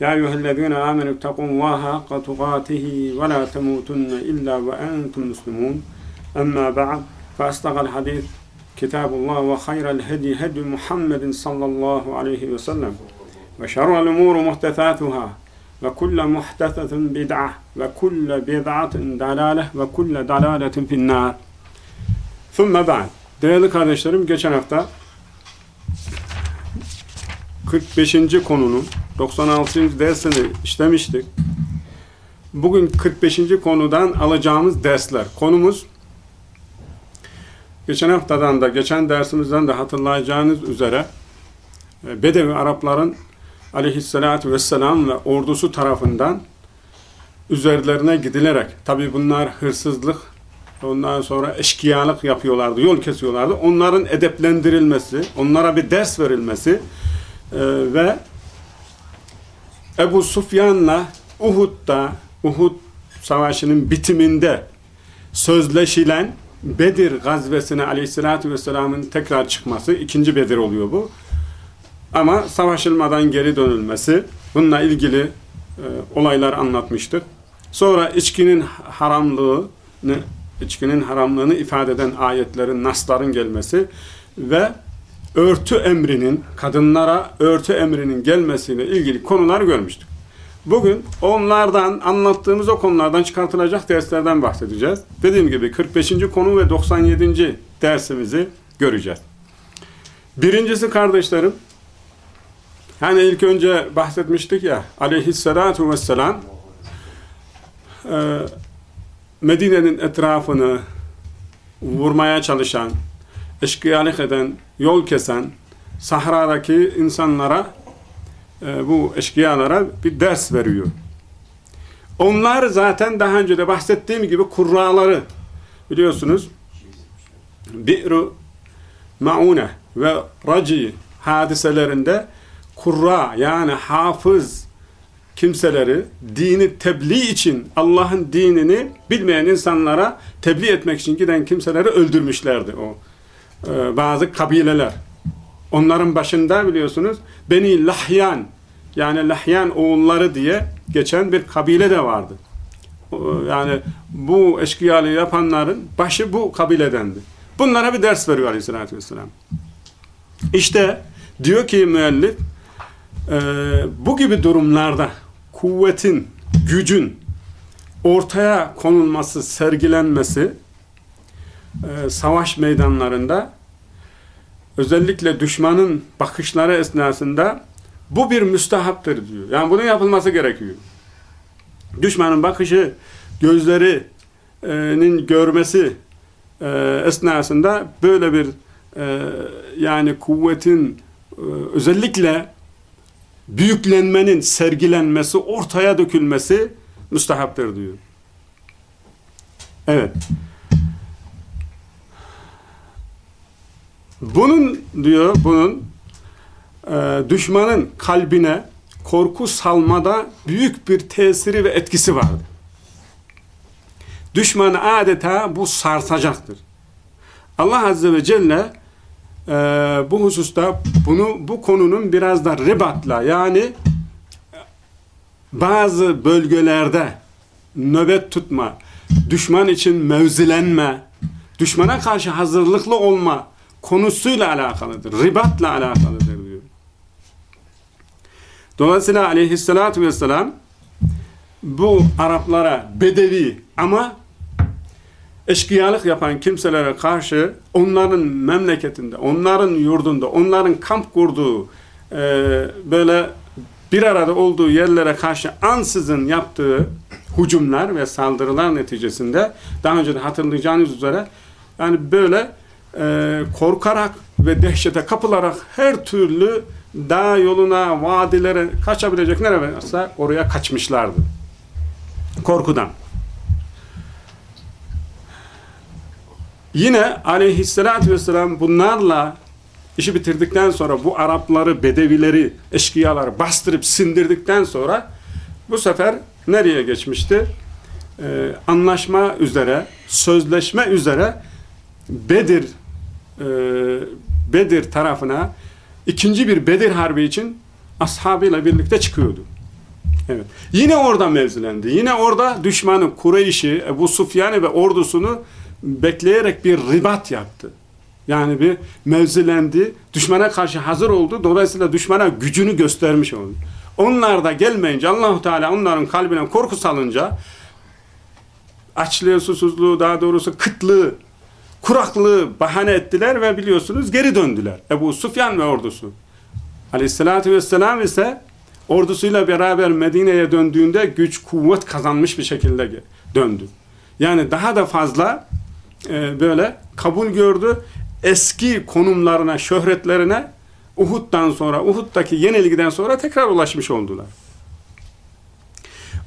يا أيها الذين آمنوا اتقوا الله حق تقاته ولا تموتن إلا وأنتم مسلمون أما بعد فأصدق الحديث كتاب الله وخير الهدي هدي محمد صلى الله عليه وسلم وشر الأمور محدثاتها وكل محدثة بدعة وكل بدعة دلالة وكل دلالة في النار ثم بعد Değerli kardeşlerim geçen hafta 45. konunun 96. dersini işlemiştik. Bugün 45. konudan alacağımız dersler. Konumuz geçen haftadan da geçen dersimizden de hatırlayacağınız üzere e, Bedevi Arapların aleyhissalatü vesselam ve ordusu tarafından üzerlerine gidilerek tabi bunlar hırsızlık ondan sonra eşkıyalık yapıyorlardı, yol kesiyorlardı. Onların edeplendirilmesi, onlara bir ders verilmesi e, ve Ebu Sufyan'la Uhud'da, Uhud savaşının bitiminde sözleşilen Bedir gazvesine aleyhissalatü vesselamın tekrar çıkması, ikinci Bedir oluyor bu. Ama savaşılmadan geri dönülmesi, bununla ilgili e, olaylar anlatmıştık. Sonra içkinin haramlığını, içkinin haramlığını ifade eden ayetlerin, nasların gelmesi ve örtü emrinin, kadınlara örtü emrinin gelmesiyle ilgili konular görmüştük. Bugün onlardan, anlattığımız o konulardan çıkartılacak derslerden bahsedeceğiz. Dediğim gibi 45. konu ve 97. dersimizi göreceğiz. Birincisi kardeşlerim, hani ilk önce bahsetmiştik ya, aleyhissalatu vesselam, Medine'nin etrafını vurmaya çalışan, eşkıyalık eden, yol kesen, sahradaki insanlara, e, bu eşkıyalara bir ders veriyor. Onlar zaten daha önce de bahsettiğim gibi kurraları biliyorsunuz Bi'ru Maune ve Raci hadiselerinde kurra yani hafız kimseleri dini tebliğ için Allah'ın dinini bilmeyen insanlara tebliğ etmek için giden kimseleri öldürmüşlerdi o e, bazı kabileler. Onların başında biliyorsunuz Beni Lahyan yani Lahyan oğulları diye geçen bir kabile de vardı. Yani bu eşkıyalığı yapanların başı bu kabiledendi. Bunlara bir ders veriyor aleyhissalatü vesselam. İşte diyor ki müellif e, bu gibi durumlarda kuvvetin, gücün ortaya konulması, sergilenmesi e, savaş meydanlarında özellikle düşmanın bakışları esnasında bu bir müstahaptır diyor. Yani bunun yapılması gerekiyor. Düşmanın bakışı, gözlerinin görmesi e, esnasında böyle bir e, yani kuvvetin e, özellikle büyüklenmenin sergilenmesi, ortaya dökülmesi müstahaptır diyor. Evet. Bunun diyor, bunun e, düşmanın kalbine korku salmada büyük bir tesiri ve etkisi vardır. Düşmanı adeta bu sarsacaktır. Allah Azze ve Celle e, bu hususta bunu bu konunun biraz da ribatla yani bazı bölgelerde nöbet tutma, düşman için mevzilenme, düşmana karşı hazırlıklı olma konusuyla alakalıdır. Ribatla alakalıdır diyor. Dolayısıyla aleyhissalatü vesselam bu Araplara bedevi ama eşkıyalık yapan kimselere karşı onların memleketinde, onların yurdunda, onların kamp kurduğu e, böyle bir arada olduğu yerlere karşı ansızın yaptığı hücumlar ve saldırılar neticesinde daha önce de hatırlayacağınız üzere yani böyle e, korkarak ve dehşete kapılarak her türlü dağ yoluna, vadilere kaçabilecek nereye varsa oraya kaçmışlardı. Korkudan. Yine aleyhissalatü vesselam bunlarla işi bitirdikten sonra bu Arapları, Bedevileri, eşkıyaları bastırıp sindirdikten sonra bu sefer nereye geçmişti? Ee, anlaşma üzere, sözleşme üzere Bedir e, Bedir tarafına ikinci bir Bedir Harbi için ashabıyla birlikte çıkıyordu. Evet. Yine orada mevzilendi. Yine orada düşmanı Kureyş'i, Ebu Sufyan'ı ve ordusunu bekleyerek bir ribat yaptı. Yani bir mevzilendi, düşmana karşı hazır oldu. Dolayısıyla düşmana gücünü göstermiş oldu. Onlar da gelmeyince Allahu Teala onların kalbine korku salınca açlığı, susuzluğu, daha doğrusu kıtlığı, kuraklığı bahane ettiler ve biliyorsunuz geri döndüler. Ebu Sufyan ve ordusu. Aleyhissalatü vesselam ise ordusuyla beraber Medine'ye döndüğünde güç, kuvvet kazanmış bir şekilde döndü. Yani daha da fazla e, böyle kabul gördü. Eski konumlarına, şöhretlerine Uhud'dan sonra, Uhud'daki yenilgiden sonra tekrar ulaşmış oldular.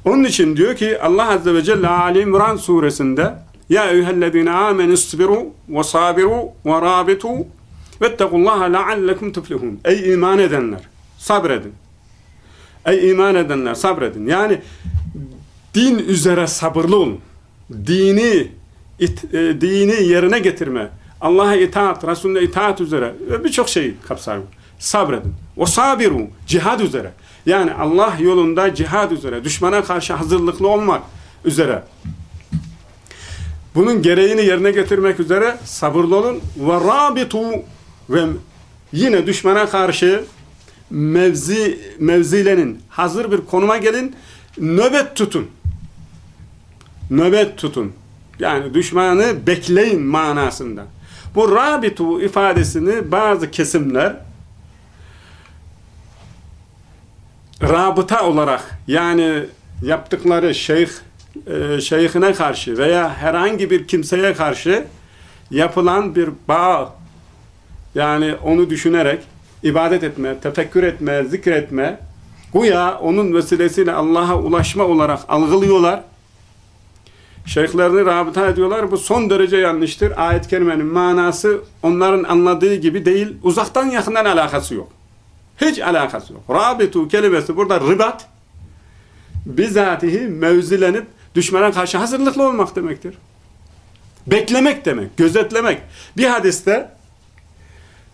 Onun için diyor ki Allah Azze ve Celle Ali İmran suresinde Ya eyyühellezine amenü isbiru ve sabiru ve rabitu vettekullaha leallekum tuflihun Ey iman edenler sabredin. Ey iman edenler sabredin. Yani din üzere sabırlı olun. Dini it, e, dini yerine getirme, Allah'a itaat, Resulüne itaat üzere birçok şey kapsar. Sabredin. O sabiru, cihad üzere. Yani Allah yolunda cihad üzere, düşmana karşı hazırlıklı olmak üzere. Bunun gereğini yerine getirmek üzere sabırlı olun. Ve rabitu ve yine düşmana karşı mevzi, mevzilenin hazır bir konuma gelin. Nöbet tutun. Nöbet tutun. Yani düşmanı bekleyin manasında. Bu rabitu ifadesini bazı kesimler rabıta olarak yani yaptıkları şeyh e, şeyhine karşı veya herhangi bir kimseye karşı yapılan bir bağ yani onu düşünerek ibadet etme, tefekkür etme, zikretme güya onun vesilesiyle Allah'a ulaşma olarak algılıyorlar şeyhlerini rabıta ediyorlar. Bu son derece yanlıştır. Ayet-i kerimenin manası onların anladığı gibi değil. Uzaktan yakından alakası yok. Hiç alakası yok. Rabitu kelimesi burada ribat bizatihi mevzilenip düşmana karşı hazırlıklı olmak demektir. Beklemek demek, gözetlemek. Bir hadiste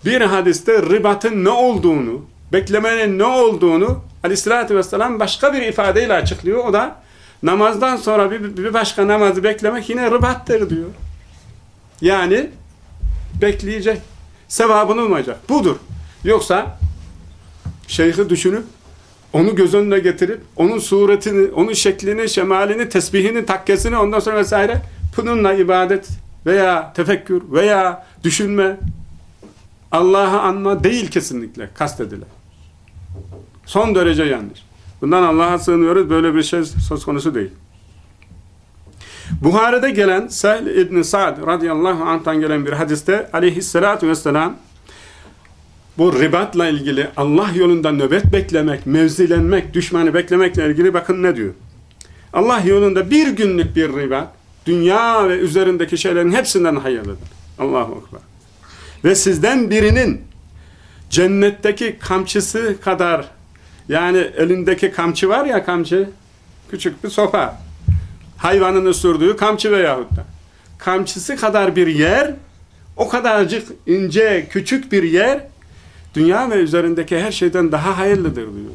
bir hadiste ribatın ne olduğunu, beklemenin ne olduğunu aleyhissalatü vesselam başka bir ifadeyle açıklıyor. O da namazdan sonra bir, bir başka namazı beklemek yine rıbattır diyor. Yani bekleyecek. Sevabını umacak. Budur. Yoksa şeyhi düşünüp onu göz önüne getirip onun suretini, onun şeklini, şemalini, tesbihini, takkesini ondan sonra vesaire bununla ibadet veya tefekkür veya düşünme Allah'ı anma değil kesinlikle kastedilen. Son derece yanlış. Bundan Allah'a sığınıyoruz. Böyle bir şey söz konusu değil. Buhari'de gelen Sehl İbni Sa'd radıyallahu anh'tan gelen bir hadiste aleyhissalatu vesselam bu ribatla ilgili Allah yolunda nöbet beklemek, mevzilenmek, düşmanı beklemekle ilgili bakın ne diyor. Allah yolunda bir günlük bir ribat dünya ve üzerindeki şeylerin hepsinden hayırlıdır. Allahu Ekber. Ve sizden birinin cennetteki kamçısı kadar yani elindeki kamçı var ya kamçı, küçük bir sopa. Hayvanın ısırdığı kamçı veyahut da. Kamçısı kadar bir yer, o kadarcık ince, küçük bir yer, dünya ve üzerindeki her şeyden daha hayırlıdır diyor.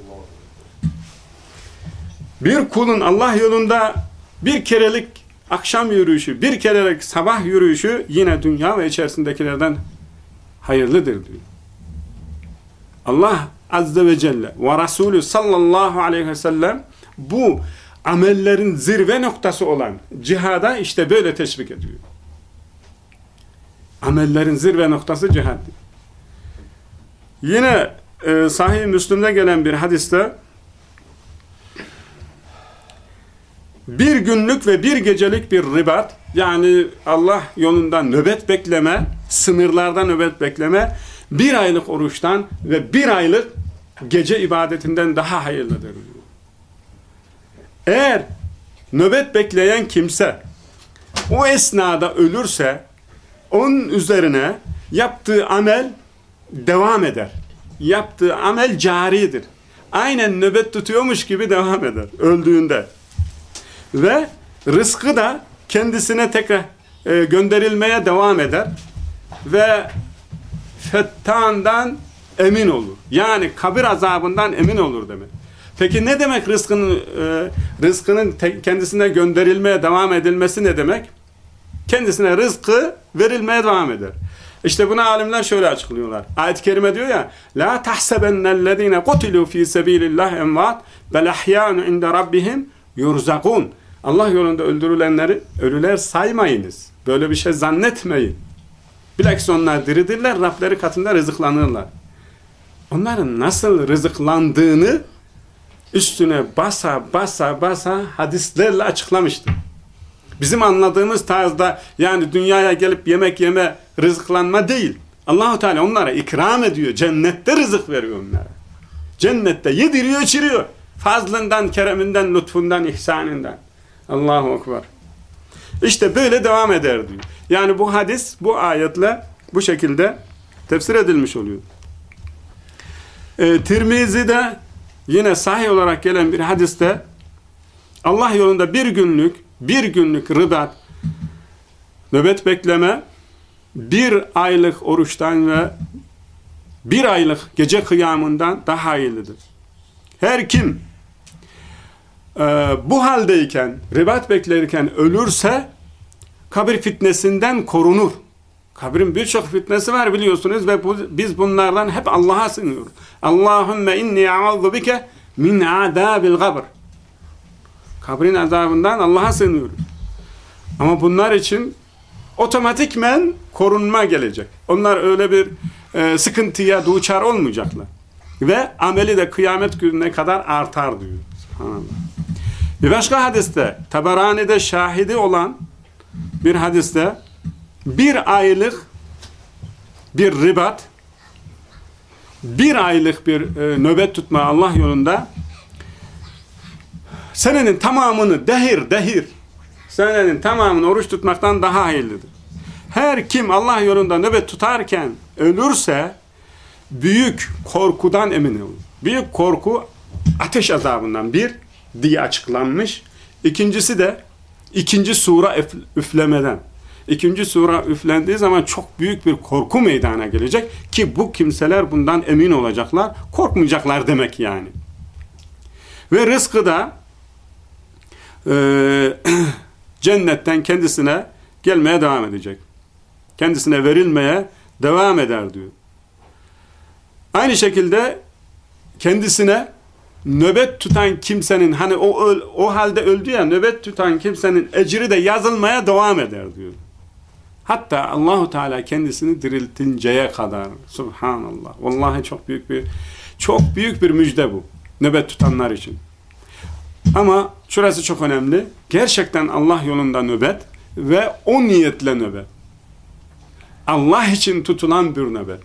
Bir kulun Allah yolunda bir kerelik akşam yürüyüşü, bir kerelik sabah yürüyüşü yine dünya ve içerisindekilerden hayırlıdır diyor. Allah Azze ve Celle ve Resulü sallallahu aleyhi ve sellem bu amellerin zirve noktası olan cihada işte böyle teşvik ediyor. Amellerin zirve noktası cihad. Yine e, Sahih Müslüm'de gelen bir hadiste bir günlük ve bir gecelik bir ribat yani Allah yolunda nöbet bekleme, sınırlarda nöbet bekleme bir aylık oruçtan ve bir aylık gece ibadetinden daha hayırlıdır. Eğer nöbet bekleyen kimse o esnada ölürse onun üzerine yaptığı amel devam eder. Yaptığı amel caridir. Aynen nöbet tutuyormuş gibi devam eder öldüğünde. Ve rızkı da kendisine tekrar e, gönderilmeye devam eder. Ve fettandan emin olur. Yani kabir azabından emin olur demek. Peki ne demek rızkının e, rızkının kendisine gönderilmeye devam edilmesi ne demek? Kendisine rızkı verilmeye devam eder. İşte buna alimler şöyle açıklıyorlar. Ayet-i kerime diyor ya: "La tahsabennellezine kutilu fi sabilillah emvat bel ahya'un inde rabbihim yurzakun." Allah yolunda öldürülenleri ölüler saymayınız. Böyle bir şey zannetmeyin. Bilakis onlar diridirler, Rableri katında rızıklanırlar. Onların nasıl rızıklandığını üstüne basa basa basa hadislerle açıklamıştır. Bizim anladığımız tarzda yani dünyaya gelip yemek yeme, rızıklanma değil. Allahu Teala onlara ikram ediyor. Cennette rızık veriyor onlara. Cennette yediriyor, içiriyor. Fazlından, kereminden, lütfundan, ihsaninden. Allahu Ekber. İşte böyle devam eder diyor. Yani bu hadis bu ayetle bu şekilde tefsir edilmiş oluyor. Ee, Tirmizi'de yine sahih olarak gelen bir hadiste Allah yolunda bir günlük bir günlük rıdat nöbet bekleme bir aylık oruçtan ve bir aylık gece kıyamından daha hayırlıdır. Her kim e, bu haldeyken, ribat beklerken ölürse kabir fitnesinden korunur. Kabrin birçok fitnesi var biliyorsunuz ve bu, biz bunlardan hep Allah'a sığınıyoruz. Allahümme inni a'udhu bike min adabil kabr. Kabrin azabından Allah'a sığınıyoruz. Ama bunlar için otomatikmen korunma gelecek. Onlar öyle bir e, sıkıntıya duçar olmayacaklar. Ve ameli de kıyamet gününe kadar artar diyor. Bir başka hadiste, Tabarani'de şahidi olan bir hadiste bir aylık bir ribat, bir aylık bir e, nöbet tutma Allah yolunda senenin tamamını dehir dehir senenin tamamını oruç tutmaktan daha hayırlıdır. Her kim Allah yolunda nöbet tutarken ölürse büyük korkudan emin olur. Büyük korku ateş azabından bir diye açıklanmış. İkincisi de ikinci sura üflemeden. İkinci sura üflendiği zaman çok büyük bir korku meydana gelecek ki bu kimseler bundan emin olacaklar, korkmayacaklar demek yani. Ve rızkı da e, cennetten kendisine gelmeye devam edecek. Kendisine verilmeye devam eder diyor. Aynı şekilde kendisine nöbet tutan kimsenin hani o o halde öldü ya nöbet tutan kimsenin ecri de yazılmaya devam eder diyor. Hatta Allahu Teala kendisini diriltinceye kadar. Subhanallah. Vallahi çok büyük bir çok büyük bir müjde bu. Nöbet tutanlar için. Ama şurası çok önemli. Gerçekten Allah yolunda nöbet ve o niyetle nöbet. Allah için tutulan bir nöbet.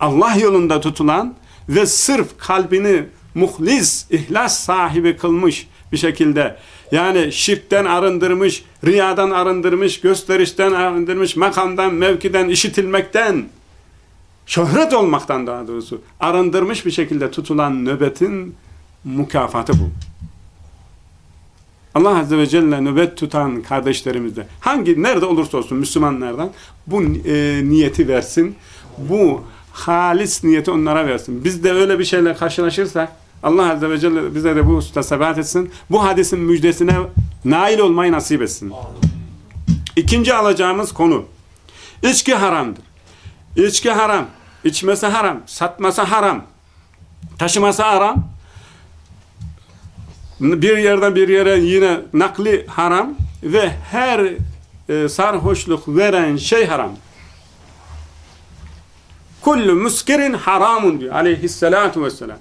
Allah yolunda tutulan ve sırf kalbini muhlis, ihlas sahibi kılmış bir şekilde yani şirkten arındırmış, riyadan arındırmış, gösterişten arındırmış, makamdan, mevkiden, işitilmekten, şöhret olmaktan daha doğrusu arındırmış bir şekilde tutulan nöbetin mükafatı bu. Allah Azze ve Celle nöbet tutan kardeşlerimizde hangi nerede olursa olsun Müslümanlardan bu e, niyeti versin. Bu halis niyeti onlara versin. Biz de öyle bir şeyle karşılaşırsak Allah Azze ve Celle bize de bu hususta sebat etsin. Bu hadisin müjdesine nail olmayı nasip etsin. İkinci alacağımız konu. İçki haramdır. İçki haram. İçmesi haram. Satması haram. Taşıması haram. Bir yerden bir yere yine nakli haram. Ve her e, sarhoşluk veren şey haram. Kullu muskirin haramun diyor aleyhissalatu vesselam.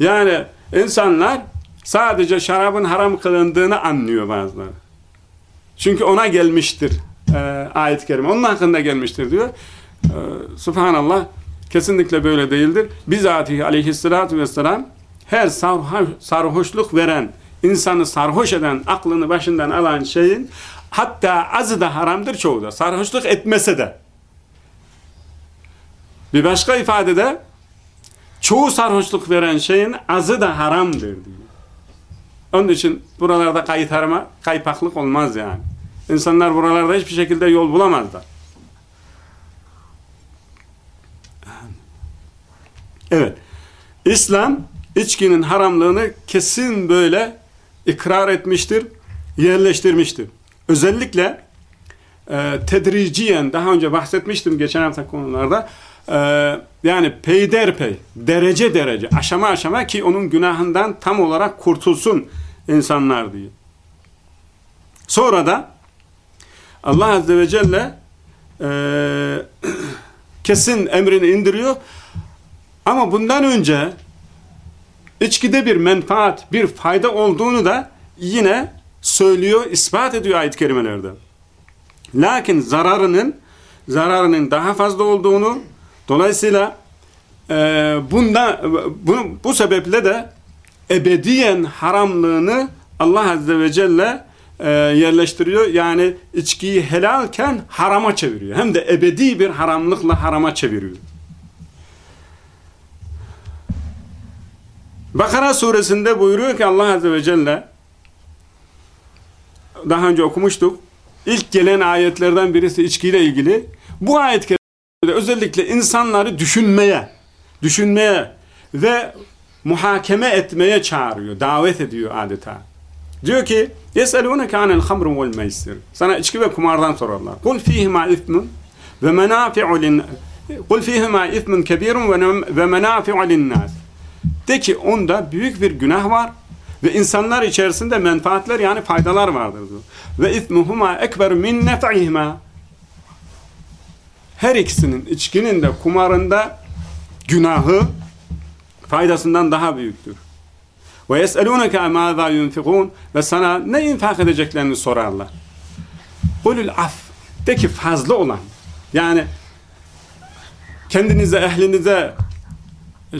Yani insanlar sadece şarabın haram kılındığını anlıyor bazıları. Çünkü ona gelmiştir e, ayet-i kerime. Onun hakkında gelmiştir diyor. E, Subhanallah kesinlikle böyle değildir. Bizatihi aleyhissalatü vesselam her sarhoş, sarhoşluk veren, insanı sarhoş eden, aklını başından alan şeyin Hatta azı da haramdır çoğu da. Sarhoşluk etmese de. Bir başka ifadede çoğu sarhoşluk veren şeyin azı da haramdır diyor. Onun için buralarda kayıtarma, kaypaklık olmaz yani. İnsanlar buralarda hiçbir şekilde yol bulamazlar. Evet. İslam içkinin haramlığını kesin böyle ikrar etmiştir, yerleştirmiştir. Özellikle e, tedriciyen daha önce bahsetmiştim geçen hafta konularda e, yani peyderpey derece derece aşama aşama ki onun günahından tam olarak kurtulsun insanlar diye. Sonra da Allah Azze ve Celle e, kesin emrini indiriyor ama bundan önce içkide bir menfaat, bir fayda olduğunu da yine söylüyor, ispat ediyor ayet-i kerimelerde. Lakin zararının zararının daha fazla olduğunu dolayısıyla e, bunda, bu, bu sebeple de ebediyen haramlığını Allah Azze ve Celle e, yerleştiriyor. Yani içkiyi helalken harama çeviriyor. Hem de ebedi bir haramlıkla harama çeviriyor. Bakara suresinde buyuruyor ki Allah Azze ve Celle daha önce okumuştuk. İlk gelen ayetlerden birisi içkiyle ilgili. Bu ayet özellikle insanları düşünmeye, düşünmeye ve muhakeme etmeye çağırıyor, davet ediyor adeta. Diyor ki: "Yeselunke anel hamr vel meysir." Sana içki ve kumardan sorarlar. "Kul fihima ismun ve menafi'u lin Kul fihima ismun kebirun ve menafi'u lin nas." De ki onda büyük bir günah var ve insanlar içerisinde menfaatler yani faydalar vardır. Ve ismuhuma ekber min nef'ihima her ikisinin içkinin de kumarında günahı faydasından daha büyüktür. Ve yes'elûneke mâzâ yunfikûn ve sana ne infak edeceklerini sorarlar. Kulül af de ki fazla olan yani kendinize, ehlinize,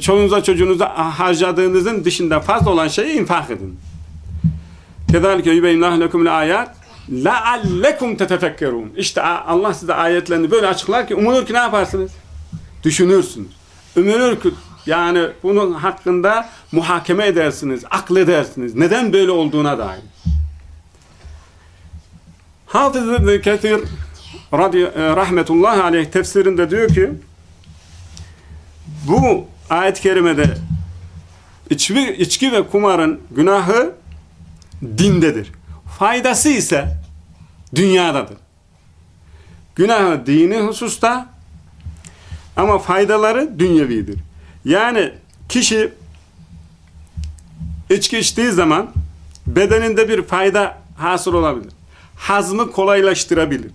çoluğunuza çocuğunuza harcadığınızın dışında fazla olan şeyi infak edin. Kedalike yübeynlâh lekumul ayat leallekum tetefekkerûn. İşte Allah size ayetlerini böyle açıklar ki umulur ki ne yaparsınız? Düşünürsünüz. Umulur ki yani bunun hakkında muhakeme edersiniz, akledersiniz. Neden böyle olduğuna dair. Hafız İbn-i Kethir e, rahmetullahi aleyh tefsirinde diyor ki bu ayet-i kerimede içki, içki ve kumarın günahı dindedir. Faydası ise dünyadadır. Günahı dini hususta ama faydaları dünyevidir. Yani kişi içki içtiği zaman bedeninde bir fayda hasıl olabilir. Hazmı kolaylaştırabilir.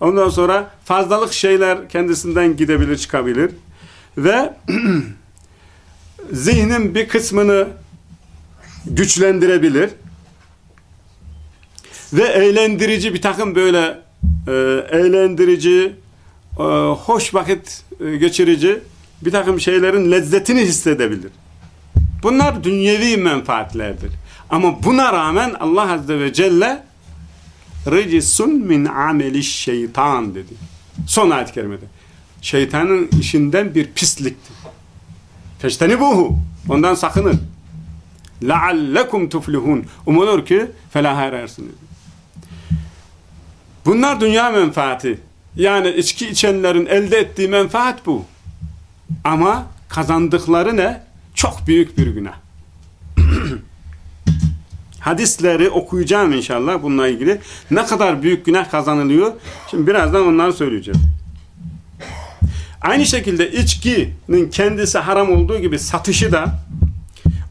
Ondan sonra fazlalık şeyler kendisinden gidebilir, çıkabilir. Ve zihnin bir kısmını güçlendirebilir. Ve eğlendirici bir takım böyle e, eğlendirici, e, hoş vakit e, geçirici bir takım şeylerin lezzetini hissedebilir. Bunlar dünyevi menfaatlerdir. Ama buna rağmen Allah Azze ve Celle recisun min ameli şeytan dedi. Son ayet-i kerimede Şeytanın işinden bir pisliktir. Feştenibuhu. Ondan sakının. لَعَلَّكُمْ tuflihun. Umulur ki felaha erersiniz. Bunlar dünya menfaati. Yani içki içenlerin elde ettiği menfaat bu. Ama kazandıkları ne? Çok büyük bir günah. Hadisleri okuyacağım inşallah bununla ilgili. Ne kadar büyük günah kazanılıyor? Şimdi birazdan onları söyleyeceğim. Aynı şekilde içkinin kendisi haram olduğu gibi satışı da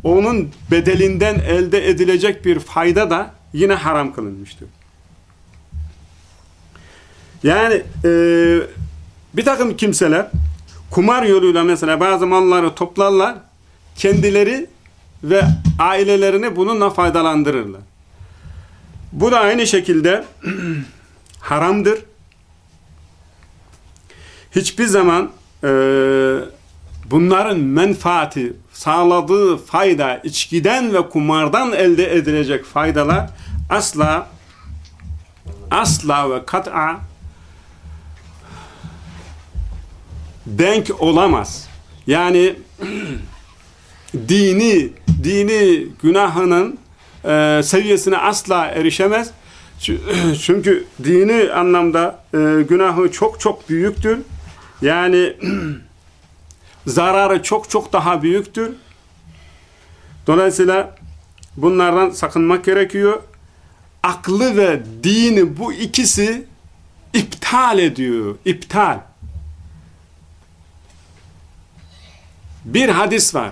onun bedelinden elde edilecek bir fayda da yine haram kılınmıştır. Yani e, bir takım kimseler kumar yoluyla mesela bazı malları toplarlar, kendileri ve ailelerini bununla faydalandırırlar. Bu da aynı şekilde haramdır. Hiçbir zaman e, bunların menfaati, sağladığı fayda, içkiden ve kumardan elde edilecek faydalar asla asla ve kat'a denk olamaz. Yani dini dini günahının e, seviyesine asla erişemez. Çünkü dini anlamda e, günahı çok çok büyüktür. Yani zararı çok çok daha büyüktür. Dolayısıyla bunlardan sakınmak gerekiyor. Aklı ve dini bu ikisi iptal ediyor. İptal. Bir hadis var.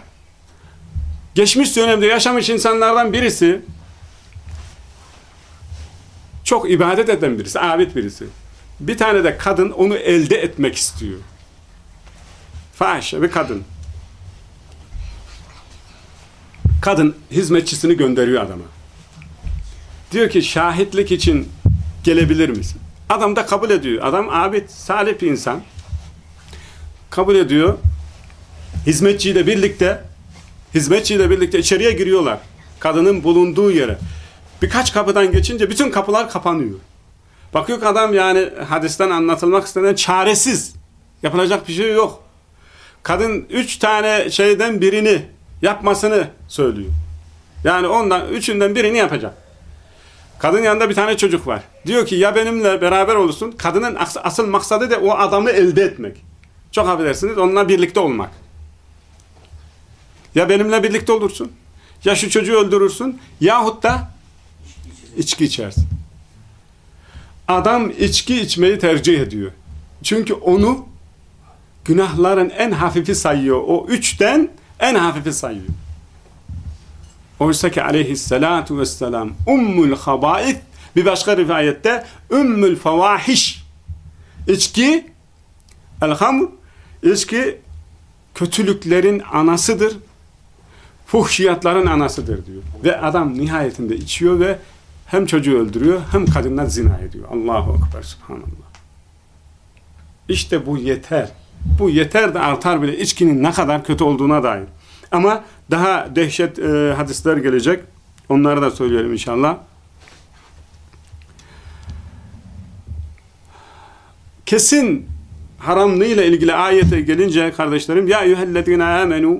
Geçmiş dönemde yaşamış insanlardan birisi çok ibadet eden birisi, abid birisi. Bir tane de kadın onu elde etmek istiyor. Fahişe bir kadın. Kadın hizmetçisini gönderiyor adama. Diyor ki şahitlik için gelebilir misin? Adam da kabul ediyor. Adam abid, salih bir insan. Kabul ediyor. Hizmetçiyle birlikte hizmetçiyle birlikte içeriye giriyorlar. Kadının bulunduğu yere. Birkaç kapıdan geçince bütün kapılar kapanıyor. Bakıyor ki adam yani hadisten anlatılmak istenen çaresiz. Yapılacak bir şey yok. Kadın üç tane şeyden birini yapmasını söylüyor. Yani ondan üçünden birini yapacak. Kadın yanında bir tane çocuk var. Diyor ki ya benimle beraber olursun. Kadının asıl maksadı da o adamı elde etmek. Çok affedersiniz onunla birlikte olmak. Ya benimle birlikte olursun. Ya şu çocuğu öldürürsün. Yahut da içki içersin. Adam içki içmeyi tercih ediyor. Çünkü onu günahların en hafifi sayıyor. O üçten en hafifi sayıyor. Oysa ki aleyhissalatu vesselam ummul habait bir başka rivayette ümmül fevahiş içki elhamr içki kötülüklerin anasıdır fuhşiyatların anasıdır diyor. Ve adam nihayetinde içiyor ve hem çocuğu öldürüyor hem kadınla zina ediyor. Allahu Ekber Subhanallah. İşte bu yeter. Bu yeter de artar bile içkinin ne kadar kötü olduğuna dair. Ama daha dehşet e, hadisler gelecek. Onları da söyleyelim inşallah. Kesin haramlığıyla ilgili ayete gelince kardeşlerim ya eyyühellezine amenu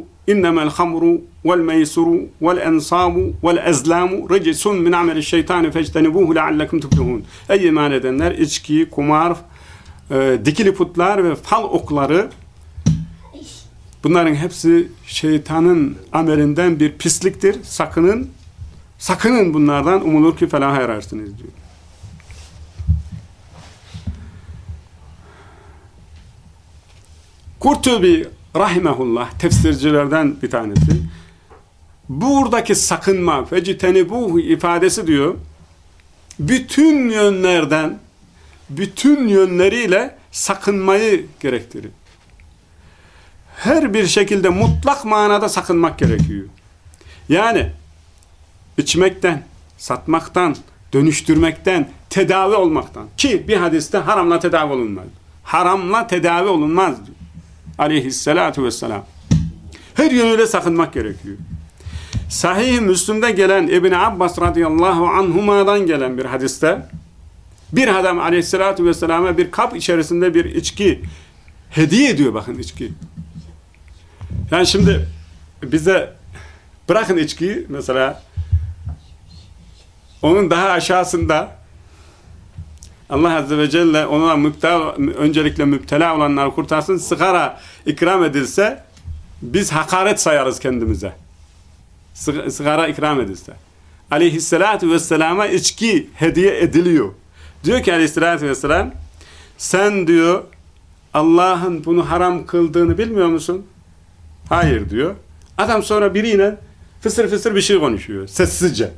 meysuru vel ensabu vel ezlamu recisun min ameli şeytani fectenibuhu leallekum tuflihun. Ey iman edenler içki, kumar, e, dikili putlar ve fal okları bunların hepsi şeytanın amelinden bir pisliktir. Sakının sakının bunlardan umulur ki felaha erarsınız diyor. Kurtubi rahimehullah tefsircilerden bir tanesi buradaki sakınma fecitenibuhu ifadesi diyor bütün yönlerden bütün yönleriyle sakınmayı gerektirir. Her bir şekilde mutlak manada sakınmak gerekiyor. Yani içmekten, satmaktan, dönüştürmekten, tedavi olmaktan ki bir hadiste haramla tedavi olunmaz. Haramla tedavi olunmaz diyor aleyhissalatu vesselam. Her yönüyle sakınmak gerekiyor. Sahih-i Müslüm'de gelen İbn Abbas radıyallahu anhuma'dan gelen bir hadiste bir adam aleyhissalatu vesselama bir kap içerisinde bir içki hediye ediyor bakın içki. Yani şimdi bize bırakın içkiyi mesela onun daha aşağısında Allah Azze ve Celle ona müptela, öncelikle müptela olanlar kurtarsın. Sigara ikram edilse biz hakaret sayarız kendimize. Sigara ikram edilse. Aleyhisselatü Vesselam'a içki hediye ediliyor. Diyor ki Aleyhisselatü Vesselam sen diyor Allah'ın bunu haram kıldığını bilmiyor musun? Hayır diyor. Adam sonra biriyle fısır fısır bir şey konuşuyor. Sessizce.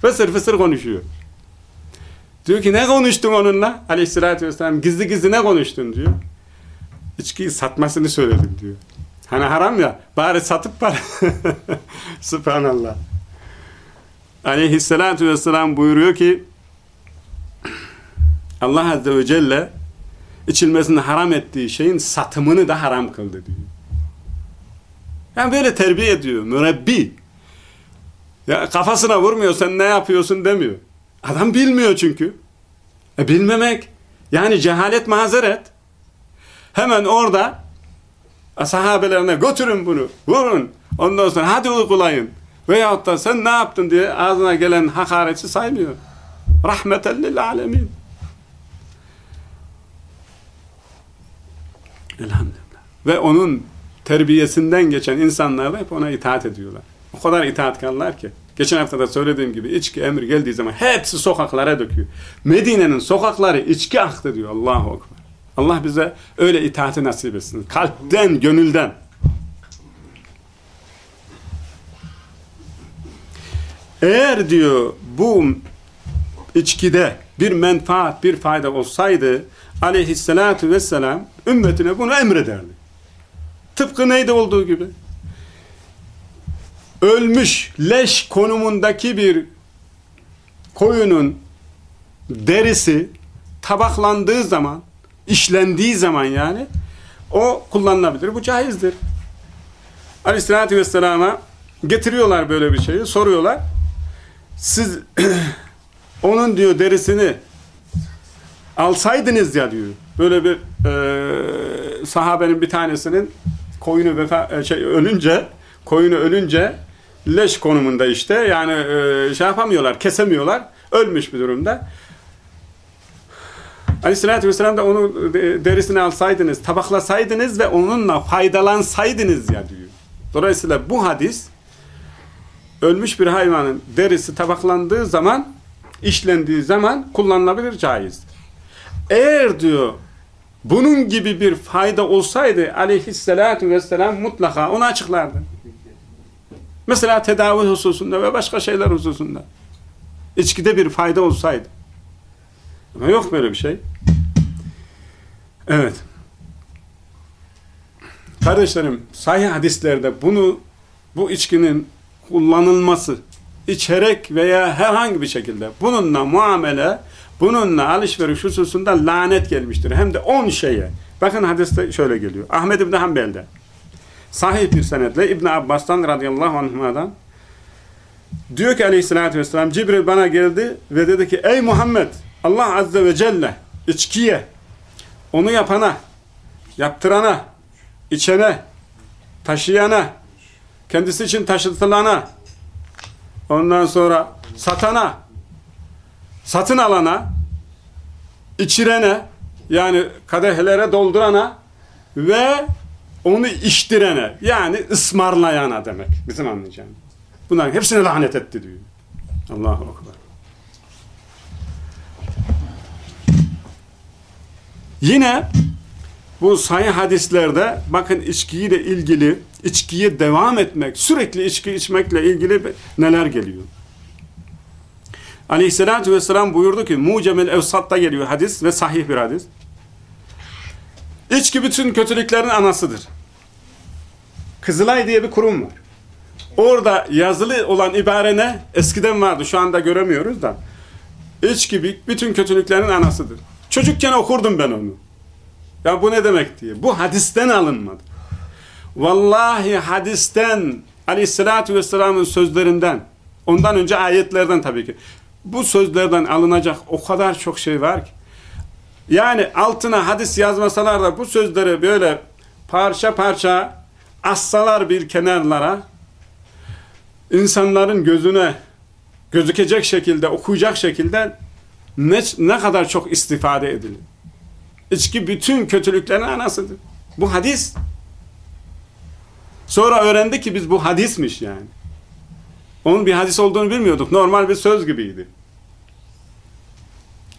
Fısır fısır konuşuyor. Diyor ki ne konuştun onunla? Aleyhissalatü vesselam gizli gizli ne konuştun diyor. İçkiyi satmasını söyledim diyor. Hani haram ya bari satıp para. Subhanallah. Aleyhissalatü vesselam buyuruyor ki Allah Azze ve Celle içilmesini haram ettiği şeyin satımını da haram kıldı diyor. Yani böyle terbiye ediyor. Mürebbi. Ya kafasına vurmuyor sen ne yapıyorsun demiyor. Adam bilmiyor çünkü. E bilmemek yani cehalet mazeret. Hemen orada sahabelerine götürün bunu, vurun. Ondan sonra hadi uygulayın. Veyahut da sen ne yaptın diye ağzına gelen hakareti saymıyor. Rahmeten lil alemin. Elhamdülillah. Ve onun terbiyesinden geçen insanlar da hep ona itaat ediyorlar. O kadar itaatkarlar ki. Geçen hafta da söylediğim gibi içki emri geldiği zaman hepsi sokaklara döküyor. Medine'nin sokakları içki aktı diyor. Allahu Ekber. Allah bize öyle itaati nasip etsin. Kalpten, gönülden. Eğer diyor bu içkide bir menfaat, bir fayda olsaydı aleyhissalatu vesselam ümmetine bunu emrederdi. Tıpkı neyde olduğu gibi. Ölmüş leş konumundaki bir koyunun derisi tabaklandığı zaman, işlendiği zaman yani o kullanılabilir. Bu caizdir. Aleyhissalatü vesselama getiriyorlar böyle bir şeyi, soruyorlar. Siz onun diyor derisini alsaydınız ya diyor. Böyle bir e, sahabenin bir tanesinin koyunu vefa, e, şey, ölünce koyunu ölünce leş konumunda işte yani e, şey yapamıyorlar, kesemiyorlar. Ölmüş bir durumda. Aleyhissalatü vesselam da onu derisini alsaydınız, tabaklasaydınız ve onunla faydalansaydınız ya diyor. Dolayısıyla bu hadis ölmüş bir hayvanın derisi tabaklandığı zaman işlendiği zaman kullanılabilir caizdir. Eğer diyor bunun gibi bir fayda olsaydı aleyhissalatu vesselam mutlaka onu açıklardı. Mesela tedavi hususunda ve başka şeyler hususunda. İçkide bir fayda olsaydı. Ama yok böyle bir şey. Evet. Kardeşlerim, sahih hadislerde bunu, bu içkinin kullanılması, içerek veya herhangi bir şekilde bununla muamele Bununla alışveriş hususunda lanet gelmiştir. Hem de on şeye. Bakın hadiste şöyle geliyor. Ahmed İbni Hanbel'de. Sahih bir senetle İbn Abbas'tan radıyallahu anhuma'dan diyor ki aleyhissalatü vesselam Cibril bana geldi ve dedi ki ey Muhammed Allah azze ve celle içkiye onu yapana yaptırana içene taşıyana kendisi için taşıtılana ondan sonra satana satın alana, içirene, yani kadehlere doldurana ve onu içtirene, yani ısmarlayana demek. Bizim anlayacağımız. Bunların hepsine lanet etti diyor. Allahu Akbar. Yine bu sayı hadislerde bakın içkiyle ilgili, içkiye devam etmek, sürekli içki içmekle ilgili neler geliyor. Aleyhisselatü vesselam buyurdu ki Mucemel Evsat'ta geliyor hadis ve sahih bir hadis. İçki bütün kötülüklerin anasıdır. Kızılay diye bir kurum var. Orada yazılı olan ibare ne? Eskiden vardı şu anda göremiyoruz da. İçki bütün kötülüklerin anasıdır. Çocukken okurdum ben onu. Ya bu ne demek diye. Bu hadisten alınmadı. Vallahi hadisten aleyhissalatü vesselamın sözlerinden ondan önce ayetlerden tabii ki bu sözlerden alınacak o kadar çok şey var ki. Yani altına hadis yazmasalar da bu sözleri böyle parça parça assalar bir kenarlara insanların gözüne gözükecek şekilde, okuyacak şekilde ne, ne kadar çok istifade edilir. İçki bütün kötülüklerin anasıdır. Bu hadis. Sonra öğrendi ki biz bu hadismiş yani. Onun bir hadis olduğunu bilmiyorduk. Normal bir söz gibiydi.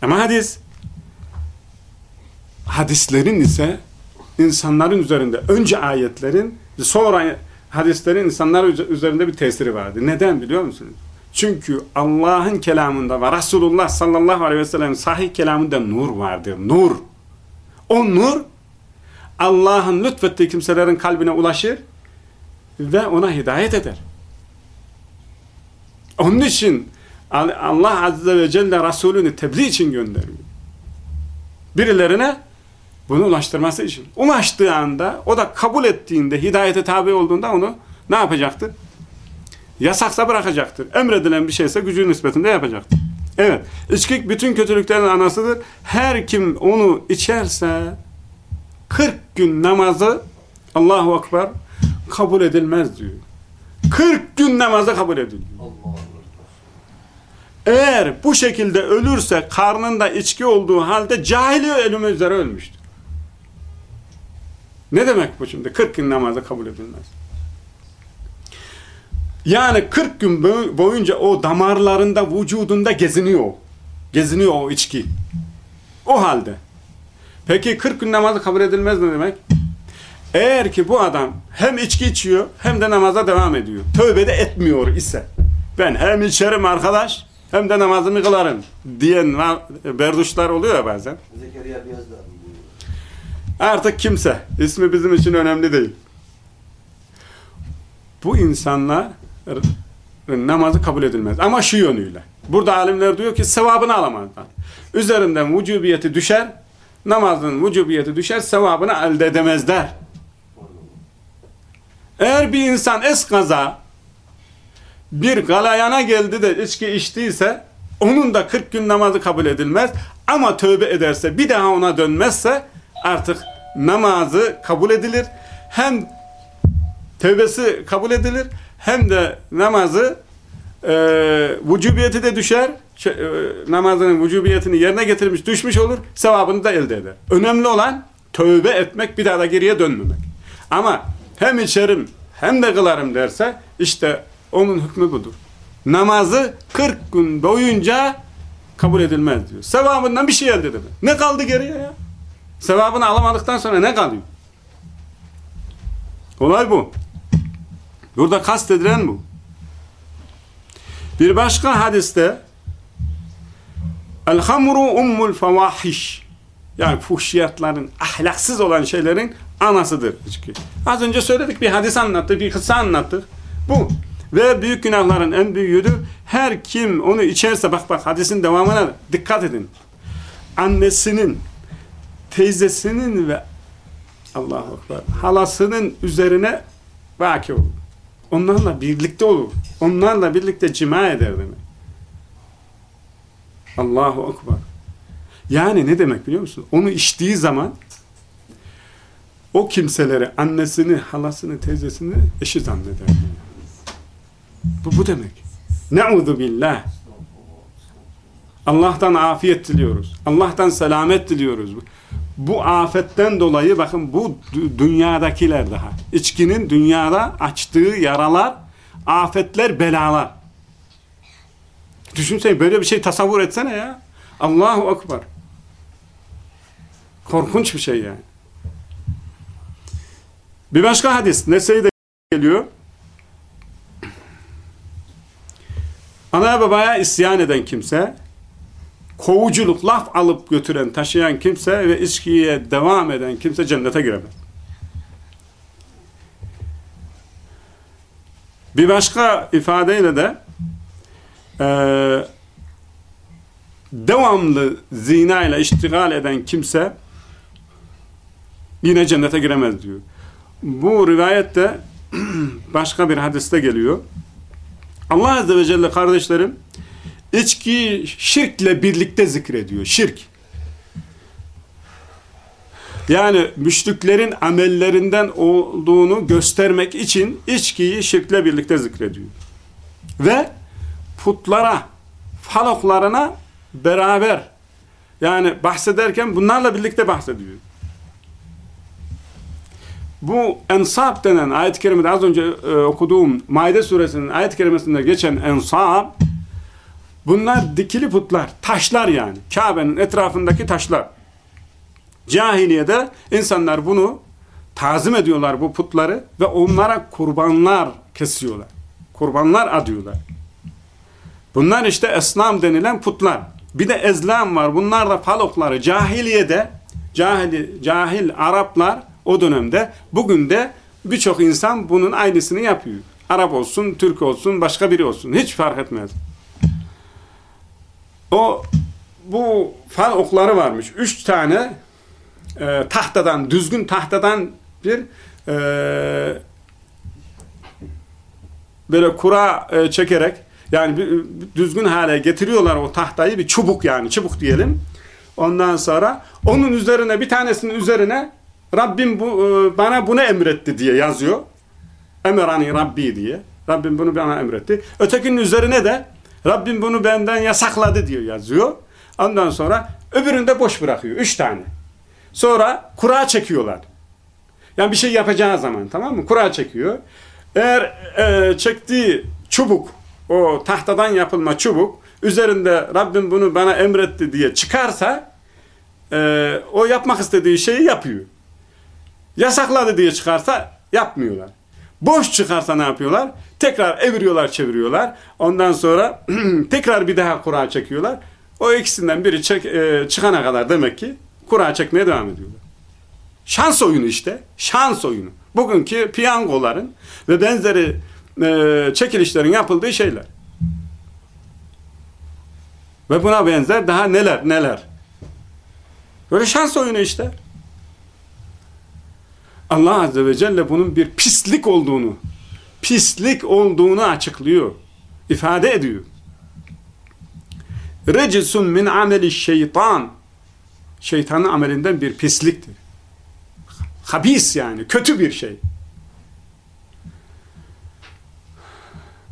Ama hadis. Hadislerin ise insanların üzerinde önce ayetlerin sonra hadislerin insanlar üzerinde bir tesiri vardı. Neden biliyor musunuz? Çünkü Allah'ın kelamında ve Resulullah sallallahu aleyhi ve sellem sahih kelamında nur vardır. Nur. O nur Allah'ın lütfettiği kimselerin kalbine ulaşır ve ona hidayet eder. Onun için Allah Azze ve Celle Resulünü tebliğ için gönderiyor. Birilerine bunu ulaştırması için. Ulaştığı anda, o da kabul ettiğinde, hidayete tabi olduğunda onu ne yapacaktır? Yasaksa bırakacaktır. Emredilen bir şeyse gücü nispetinde yapacaktır. Evet. içki bütün kötülüklerin anasıdır. Her kim onu içerse 40 gün namazı Allahu Ekber kabul edilmez diyor. 40 gün namazı kabul ediliyor. Eğer bu şekilde ölürse karnında içki olduğu halde cahili ölümü üzere ölmüştür. Ne demek bu şimdi? 40 gün namazı kabul edilmez. Yani 40 gün boyunca o damarlarında, vücudunda geziniyor. Geziniyor o içki. O halde. Peki 40 gün namazı kabul edilmez ne demek? Eğer ki bu adam hem içki içiyor hem de namaza devam ediyor. Tövbe de etmiyor ise ben hem içerim arkadaş hem de namazımı kılarım diyen berduşlar oluyor ya bazen. Zekeriya Artık kimse. ismi bizim için önemli değil. Bu insanlar namazı kabul edilmez. Ama şu yönüyle. Burada alimler diyor ki sevabını alamazlar. Üzerinden vücubiyeti düşer, namazın vücubiyeti düşer, sevabını elde edemezler. Eğer bir insan eskaza bir galayana geldi de içki içtiyse onun da 40 gün namazı kabul edilmez. Ama tövbe ederse bir daha ona dönmezse artık namazı kabul edilir. Hem tövbesi kabul edilir hem de namazı e, vücubiyeti de düşer. Şey, e, namazının vücubiyetini yerine getirmiş düşmüş olur. Sevabını da elde eder. Önemli olan tövbe etmek bir daha da geriye dönmemek. Ama hem içerim hem de kılarım derse işte onun hükmü budur. Namazı 40 gün boyunca kabul edilmez diyor. Sevabından bir şey elde edemez. Ne kaldı geriye ya? Sevabını alamadıktan sonra ne kalıyor? Olay bu. Burada kastedilen bu. Bir başka hadiste El-hamru ummul fevahiş yani fuhşiyatların, ahlaksız olan şeylerin anasıdır. Az önce söyledik bir hadis anlattık, bir kısa anlattık. Bu. Ve büyük günahların en büyüğüdür. Her kim onu içerse, bak bak hadisin devamına dikkat edin. Annesinin, teyzesinin ve Allahu Ekber, halasının üzerine vaki olur. Onlarla birlikte olur. Onlarla birlikte cima eder demek. Allahu Ekber. Yani ne demek biliyor musun? Onu içtiği zaman o kimseleri, annesini, halasını, teyzesini eşi zanneder. Bu, bu demek. Ne'udhu billah. Allah'tan afiyet diliyoruz. Allah'tan selamet diliyoruz. Bu afetten dolayı bakın bu dünyadakiler daha. İçkinin dünyada açtığı yaralar, afetler, belalar. Düşünsene böyle bir şey tasavvur etsene ya. Allahu Ekber. Korkunç bir şey yani. Bir başka hadis. Nese'yi de geliyor. Ana babaya isyan eden kimse, kovuculuk, laf alıp götüren, taşıyan kimse ve içkiye devam eden kimse cennete giremez. Bir başka ifadeyle de e, devamlı zina ile iştigal eden kimse yine cennete giremez diyor. Bu rivayette başka bir hadiste geliyor. Allah Azze ve Celle kardeşlerim içki şirkle birlikte zikrediyor. Şirk. Yani müşriklerin amellerinden olduğunu göstermek için içkiyi şirkle birlikte zikrediyor. Ve putlara, faloklarına beraber yani bahsederken bunlarla birlikte bahsediyor. Bu ensab denen ayet-i kerimede az önce e, okuduğum Maide suresinin ayet-i kerimesinde geçen ensab bunlar dikili putlar, taşlar yani. Kabe'nin etrafındaki taşlar. Cahiliyede insanlar bunu tazim ediyorlar bu putları ve onlara kurbanlar kesiyorlar. Kurbanlar adıyorlar. Bunlar işte esnam denilen putlar. Bir de ezlam var. Bunlar da falokları. Cahiliyede cahil, cahil Araplar o dönemde bugün de birçok insan bunun aynısını yapıyor. Arap olsun, Türk olsun, başka biri olsun. Hiç fark etmez. O bu fal okları varmış. Üç tane e, tahtadan, düzgün tahtadan bir e, böyle kura e, çekerek Yani bir, düzgün hale getiriyorlar o tahtayı bir çubuk yani çubuk diyelim. Ondan sonra onun üzerine bir tanesinin üzerine Rabbim bu, e, bana bunu emretti diye yazıyor. Emerani Rabbi diye. Rabbim bunu bana emretti. Ötekinin üzerine de Rabbim bunu benden yasakladı diyor yazıyor. Ondan sonra öbürünü de boş bırakıyor. Üç tane. Sonra kura çekiyorlar. Yani bir şey yapacağı zaman tamam mı? Kura çekiyor. Eğer e, çektiği çubuk, o tahtadan yapılma çubuk, üzerinde Rabbim bunu bana emretti diye çıkarsa, e, o yapmak istediği şeyi yapıyor. Yasakladı diye çıkarsa yapmıyorlar. Boş çıkarsa ne yapıyorlar? Tekrar eviriyorlar, çeviriyorlar. Ondan sonra tekrar bir daha kura çekiyorlar. O ikisinden biri çek, e, çıkana kadar demek ki kura çekmeye devam ediyorlar. Şans oyunu işte. Şans oyunu. Bugünkü piyangoların ve benzeri e, çekilişlerin yapıldığı şeyler. Ve buna benzer daha neler neler. Böyle şans oyunu işte. Allah Azze ve Celle bunun bir pislik olduğunu, pislik olduğunu açıklıyor, ifade ediyor. Recisun min ameli şeytan, şeytanın amelinden bir pisliktir. Habis yani, kötü bir şey.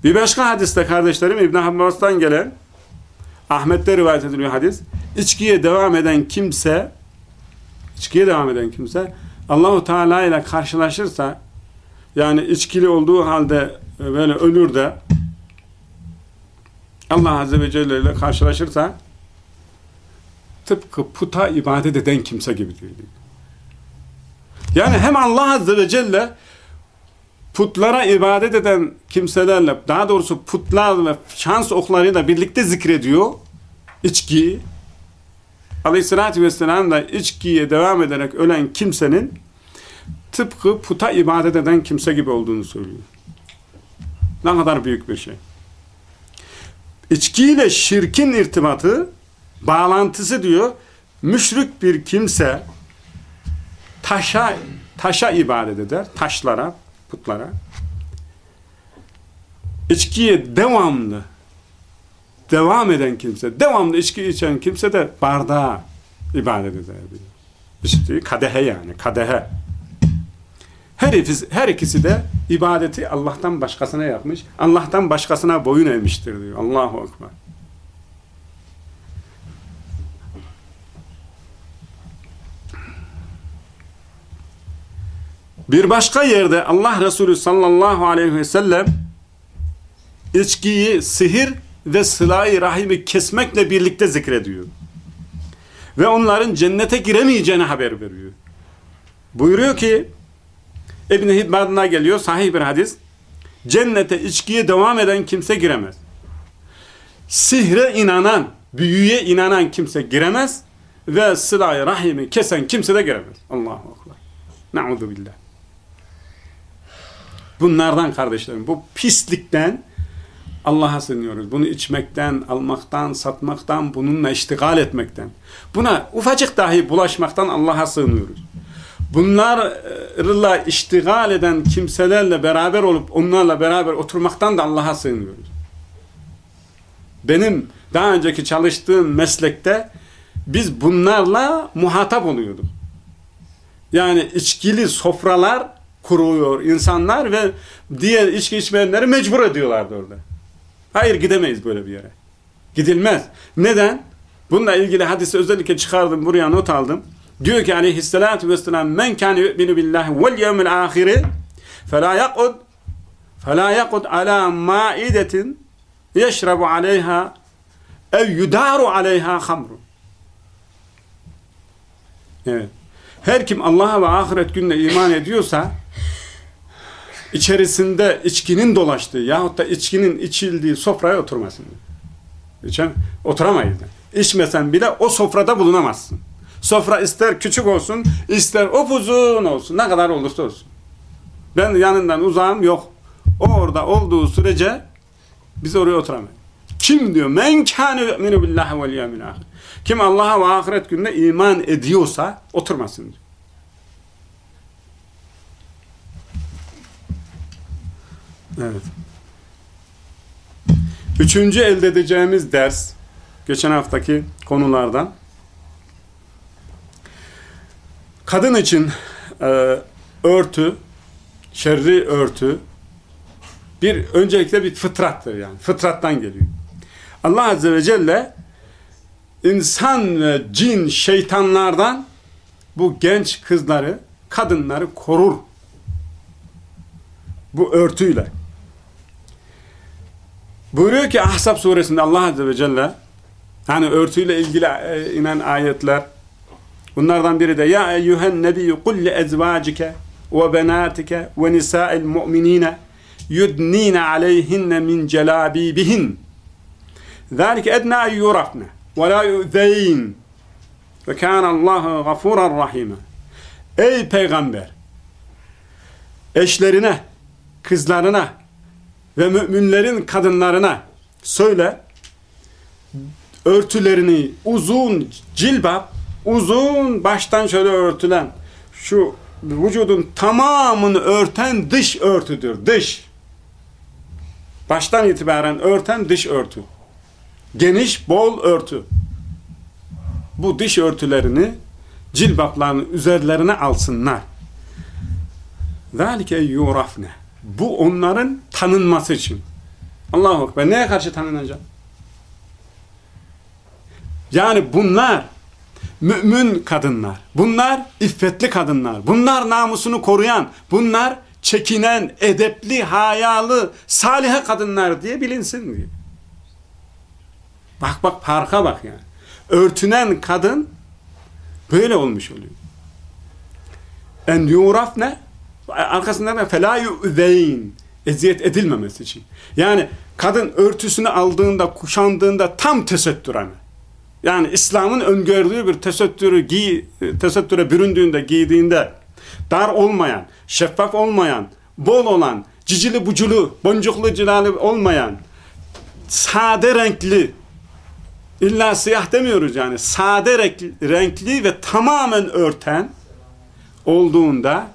Bir başka hadiste kardeşlerim İbn Abbas'tan gelen Ahmet'te rivayet ediliyor hadis. İçkiye devam eden kimse içkiye devam eden kimse Allahu Teala ile karşılaşırsa yani içkili olduğu halde böyle ölür de Allah Azze ve Celle ile karşılaşırsa tıpkı puta ibadet eden kimse gibi diyor. Yani hem Allah Azze ve Celle putlara ibadet eden kimselerle daha doğrusu putlarla şans oklarıyla birlikte zikrediyor içkiyi Aleyhisselatü Vesselam da içkiye devam ederek ölen kimsenin tıpkı puta ibadet eden kimse gibi olduğunu söylüyor. Ne kadar büyük bir şey. İçkiyle şirkin irtibatı, bağlantısı diyor, müşrik bir kimse taşa taşa ibadet eder, taşlara, putlara. İçkiye devamlı devam eden kimse, devamlı içki içen kimse de bardağa ibadet eder diyor. İşte kadehe yani, kadehe. Her ikisi, her ikisi de ibadeti Allah'tan başkasına yapmış, Allah'tan başkasına boyun eğmiştir diyor. Allahu Ekber. Bir başka yerde Allah Resulü sallallahu aleyhi ve sellem içkiyi sihir ve sıla-i rahimi kesmekle birlikte zikrediyor. Ve onların cennete giremeyeceğini haber veriyor. Buyuruyor ki İbn-i Hibban'a geliyor sahih bir hadis. Cennete içkiye devam eden kimse giremez. Sihre inanan, büyüye inanan kimse giremez ve sıla-i rahimi kesen kimse de giremez. Allahu akbar. Nauzu billah. Bunlardan kardeşlerim bu pislikten Allah'a sığınıyoruz. Bunu içmekten, almaktan, satmaktan, bununla iştigal etmekten. Buna ufacık dahi bulaşmaktan Allah'a sığınıyoruz. Bunlarla iştigal eden kimselerle beraber olup onlarla beraber oturmaktan da Allah'a sığınıyoruz. Benim daha önceki çalıştığım meslekte biz bunlarla muhatap oluyorduk. Yani içkili sofralar kuruyor insanlar ve diğer içki içmeyenleri mecbur ediyorlardı orada. Hayır gidemeyiz böyle bir yere. Gidilmez. Neden? Bununla ilgili hadisi özellikle çıkardım buraya not aldım. Diyor ki aleyhissalatu vesselam men kâne yu'minu billahi vel yevmil ahiri felâ yakud felâ yakud alâ mâidetin yeşrebu aleyha ev yudaru aleyha hamru. Evet. Her kim Allah'a ve ahiret gününe iman ediyorsa içerisinde içkinin dolaştığı yahut da içkinin içildiği sofraya oturmasın. İçen, oturamayız. İçmesen bile o sofrada bulunamazsın. Sofra ister küçük olsun, ister upuzun olsun. Ne kadar olursa olsun. Ben yanından uzağım yok. O orada olduğu sürece biz oraya oturamayız. Kim diyor? Men kâne yu'minu billahi vel yevmil. Kim Allah'a ve ahiret gününe iman ediyorsa oturmasın diyor. Evet. Üçüncü elde edeceğimiz ders, geçen haftaki konulardan, kadın için e, örtü, şerri örtü, bir öncelikle bir fıtrattır yani. Fıtrattan geliyor. Allah Azze ve Celle insan ve cin şeytanlardan bu genç kızları, kadınları korur. Bu örtüyle. Buyuruyor ki Ahzab suresinde Allah Azze ve Celle hani örtüyle ilgili e, inen ayetler bunlardan biri de ya eyyühen nebiyyü kul li ezvacike ve benatike ve nisa'il mu'minine yudnine aleyhinne min celabibihin ednâ yurafne ve lâ yu'zeyn ve kânallâhu gafûran rahîme. Ey peygamber eşlerine kızlarına ve müminlerin kadınlarına söyle örtülerini uzun cilbap uzun baştan şöyle örtülen şu vücudun tamamını örten dış örtüdür. Dış. Baştan itibaren örten dış örtü. Geniş, bol örtü. Bu dış örtülerini cilbaplarını üzerlerine alsınlar. ذَٰلِكَ يُورَفْنَ Bu onların tanınması için. Allahu Ekber. Neye karşı tanınacak? Yani bunlar mümin kadınlar, bunlar iffetli kadınlar, bunlar namusunu koruyan, bunlar çekinen, edepli, hayalı, salihe kadınlar diye bilinsin diye. Bak bak farka bak yani. Örtünen kadın böyle olmuş oluyor. En yurafne arkasından da felâ yu'zeyn eziyet edilmemesi için. Yani kadın örtüsünü aldığında, kuşandığında tam tesettür hani. Yani İslam'ın öngördüğü bir tesettürü giy, tesettüre büründüğünde, giydiğinde dar olmayan, şeffaf olmayan, bol olan, cicili buculu, boncuklu cilali olmayan, sade renkli, illa siyah demiyoruz yani, sade renkli, ve tamamen örten olduğunda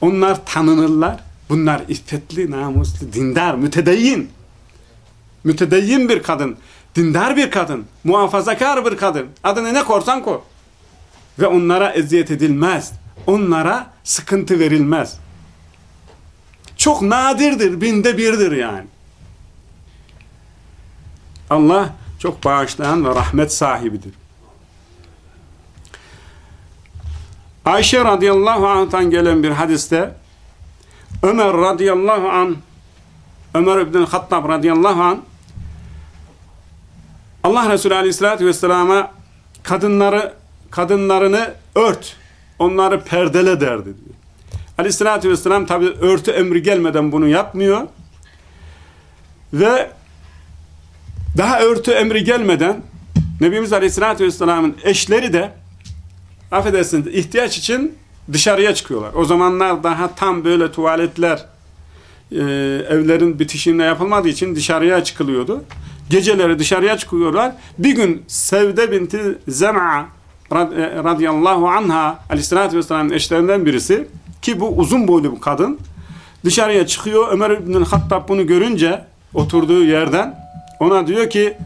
onlar tanınırlar. Bunlar iffetli, namuslu, dindar, mütedeyyin. Mütedeyyin bir kadın dindar bir kadın, muhafazakar bir kadın. Adını ne korsan koy. Ve onlara eziyet edilmez. Onlara sıkıntı verilmez. Çok nadirdir, binde birdir yani. Allah çok bağışlayan ve rahmet sahibidir. Ayşe radıyallahu anh'tan gelen bir hadiste Ömer radıyallahu anh Ömer ibn Hattab radıyallahu anh Allah Resulü Aleyhisselatü Vesselam'a kadınları kadınlarını ört, onları perdele derdi diyor. Aleyhisselatü Vesselam tabi örtü emri gelmeden bunu yapmıyor. Ve daha örtü emri gelmeden Nebimiz Aleyhisselatü Vesselam'ın eşleri de affedersiniz ihtiyaç için dışarıya çıkıyorlar. O zamanlar daha tam böyle tuvaletler e, evlerin bitişiğinde yapılmadığı için dışarıya çıkılıyordu. Geceleri dışarıya çıkıyorlar. Bir gün Sevde binti Zem'a e, radıyallahu anha aleyhissalatü vesselamın eşlerinden birisi ki bu uzun boylu bir kadın dışarıya çıkıyor. Ömer İbn Hattab bunu görünce oturduğu yerden ona diyor ki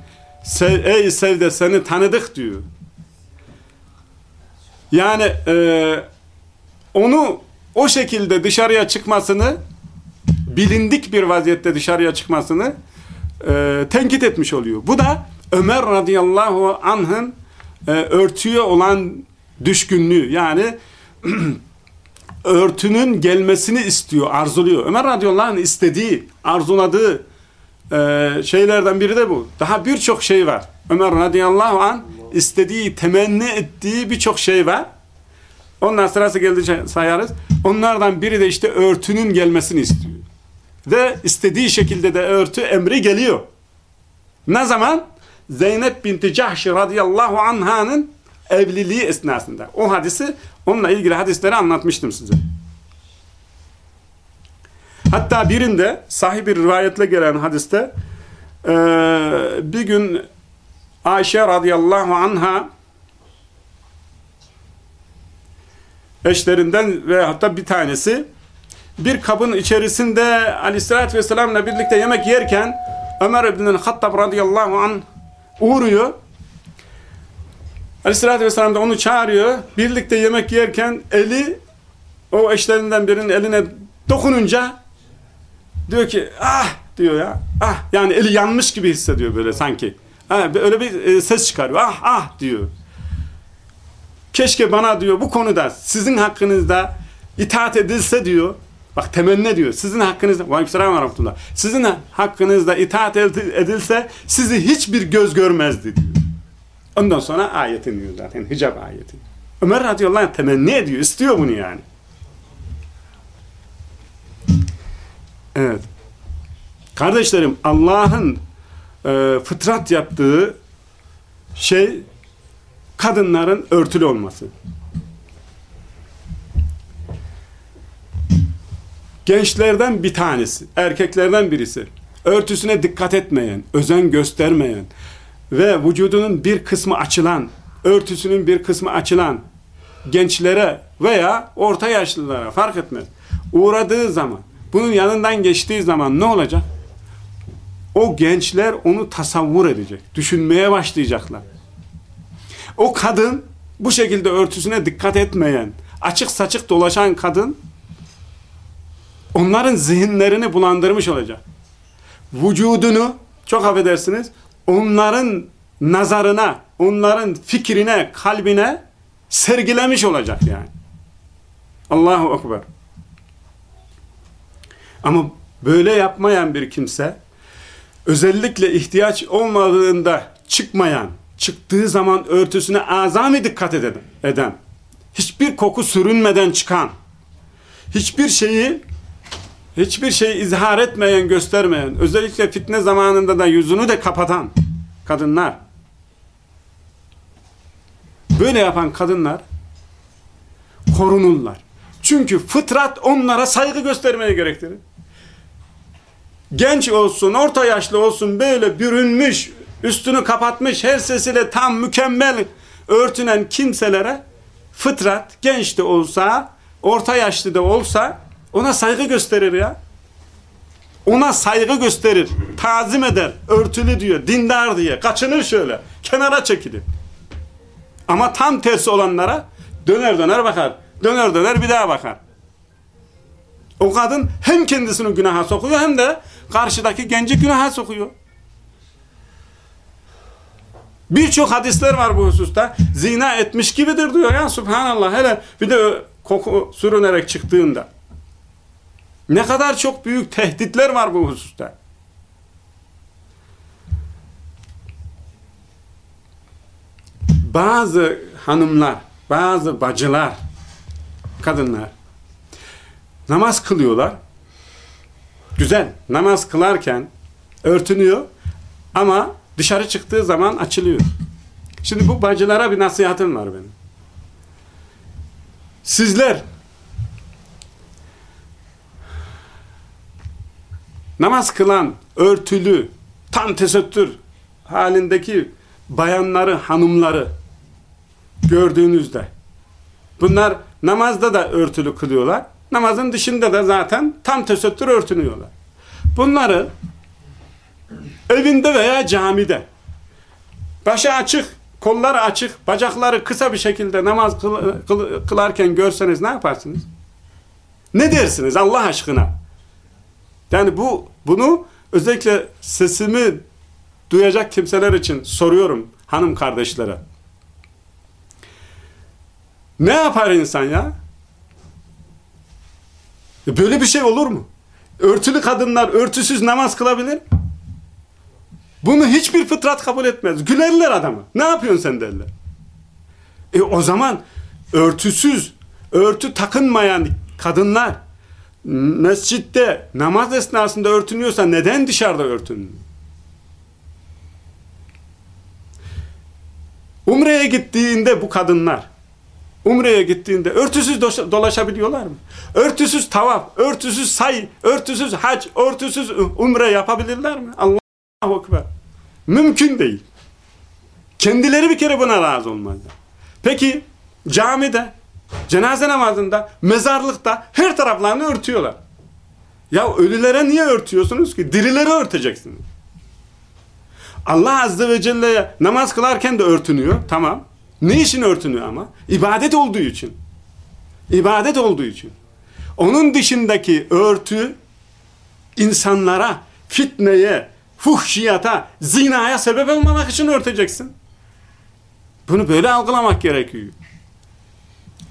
ey Sevde seni tanıdık diyor. Yani e, onu o şekilde dışarıya çıkmasını bilindik bir vaziyette dışarıya çıkmasını e, tenkit etmiş oluyor. Bu da Ömer radıyallahu anh'ın e, örtüye olan düşkünlüğü yani örtünün gelmesini istiyor, arzuluyor. Ömer radıyallahu anh istediği, arzuladığı e, şeylerden biri de bu. Daha birçok şey var. Ömer radıyallahu anh istediği, temenni ettiği birçok şey var. Ondan sırası geldi sayarız. Onlardan biri de işte örtünün gelmesini istiyor. Ve istediği şekilde de örtü emri geliyor. Ne zaman? Zeynep binti Cahşi radıyallahu anh'ın evliliği esnasında. O hadisi, onunla ilgili hadisleri anlatmıştım size. Hatta birinde sahih bir rivayetle gelen hadiste bir gün Ayşe radıyallahu anha eşlerinden ve hatta bir tanesi bir kabın içerisinde aleyhissalatü vesselamla birlikte yemek yerken Ömer İbn-i Hattab radıyallahu anh uğruyor. Aleyhisselatü Vesselam da onu çağırıyor. Birlikte yemek yerken eli o eşlerinden birinin eline dokununca diyor ki ah diyor ya ah yani eli yanmış gibi hissediyor böyle sanki. Ha, öyle bir e, ses çıkarıyor. Ah ah diyor. Keşke bana diyor bu konuda sizin hakkınızda itaat edilse diyor. Bak temenni diyor. Sizin hakkınızda Aleykümselam ve rahmetullah. Sizin hakkınızda itaat edilse sizi hiçbir göz görmezdi diyor. Ondan sonra ayet iniyor zaten. Hicab ayeti. Ömer radıyallahu anh temenni ediyor. istiyor bunu yani. Evet. Kardeşlerim Allah'ın e, fıtrat yaptığı şey kadınların örtülü olması. Gençlerden bir tanesi, erkeklerden birisi, örtüsüne dikkat etmeyen, özen göstermeyen ve vücudunun bir kısmı açılan, örtüsünün bir kısmı açılan gençlere veya orta yaşlılara fark etmez. Uğradığı zaman, bunun yanından geçtiği zaman ne olacak? O gençler onu tasavvur edecek, düşünmeye başlayacaklar. O kadın bu şekilde örtüsüne dikkat etmeyen, açık saçık dolaşan kadın onların zihinlerini bulandırmış olacak. Vücudunu çok affedersiniz onların nazarına, onların fikrine, kalbine sergilemiş olacak yani. Allahu Ekber. Ama böyle yapmayan bir kimse özellikle ihtiyaç olmadığında çıkmayan, çıktığı zaman örtüsüne azami dikkat eden, eden, hiçbir koku sürünmeden çıkan, hiçbir şeyi hiçbir şeyi izhar etmeyen, göstermeyen, özellikle fitne zamanında da yüzünü de kapatan kadınlar, böyle yapan kadınlar korunurlar. Çünkü fıtrat onlara saygı göstermeye gerektirir. Genç olsun, orta yaşlı olsun böyle bürünmüş, üstünü kapatmış, her sesiyle tam mükemmel örtünen kimselere fıtrat genç de olsa, orta yaşlı da olsa ona saygı gösterir ya. Ona saygı gösterir, tazim eder, örtülü diyor, dindar diye, kaçınır şöyle, kenara çekilir. Ama tam tersi olanlara döner döner bakar, döner döner bir daha bakar. O kadın hem kendisini günaha sokuyor hem de karşıdaki genci günaha sokuyor. Birçok hadisler var bu hususta. Zina etmiş gibidir diyor ya subhanallah. Hele bir de koku sürünerek çıktığında. Ne kadar çok büyük tehditler var bu hususta. Bazı hanımlar, bazı bacılar, kadınlar namaz kılıyorlar. Güzel. Namaz kılarken örtünüyor ama dışarı çıktığı zaman açılıyor. Şimdi bu bacılara bir nasihatım var benim. Sizler namaz kılan, örtülü, tam tesettür halindeki bayanları, hanımları gördüğünüzde bunlar namazda da örtülü kılıyorlar. Namazın dışında da zaten tam tesettür örtünüyorlar. Bunları evinde veya camide başı açık, kolları açık, bacakları kısa bir şekilde namaz kıl, kıl, kılarken görseniz ne yaparsınız? Ne dersiniz Allah aşkına? Yani bu bunu özellikle sesimi duyacak kimseler için soruyorum hanım kardeşlere. Ne yapar insan ya? E böyle bir şey olur mu? Örtülü kadınlar örtüsüz namaz kılabilir Bunu hiçbir fıtrat kabul etmez. Gülerler adamı. Ne yapıyorsun sen derler. E o zaman örtüsüz, örtü takınmayan kadınlar mescitte namaz esnasında örtünüyorsa neden dışarıda örtünmüyor? Umre'ye gittiğinde bu kadınlar Umre'ye gittiğinde örtüsüz dolaşabiliyorlar mı? Örtüsüz tavaf, örtüsüz say, örtüsüz hac, örtüsüz umre yapabilirler mi? Allahu Ekber. Mümkün değil. Kendileri bir kere buna razı olmazlar. Peki camide, cenaze namazında, mezarlıkta her taraflarını örtüyorlar. Ya ölülere niye örtüyorsunuz ki? Dirileri örteceksiniz. Allah Azze ve Celle'ye namaz kılarken de örtünüyor. Tamam. Ne için örtünüyor ama? İbadet olduğu için. İbadet olduğu için. Onun dışındaki örtü insanlara, fitneye, fuhşiyata, zinaya sebep olmamak için örteceksin. Bunu böyle algılamak gerekiyor.